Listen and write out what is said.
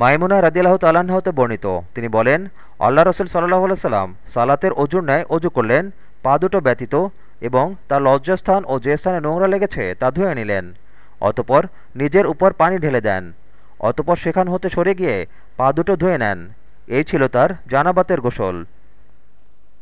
মাইমুনা রাদিয়াল্লাহ তাল্লাহ্ন হতে বর্ণিত। তিনি বলেন, আল্লাহ রসুল সাল্লাহ সাল্লাম সালাতের অজুর ন্যায় অজু করলেন, পা দুটো ব্যতীত এবং তার লজ্জাস্থান ও যে স্থানে নোংরা লেগেছে তা ধুয়ে নিলেন। অতপর নিজের উপর পানি ঢেলে দেন। অতপর সেখান হতে সরে গিয়ে পা দুটো ধুয়ে নেন। এই ছিল তার জানাবাতের গোসল।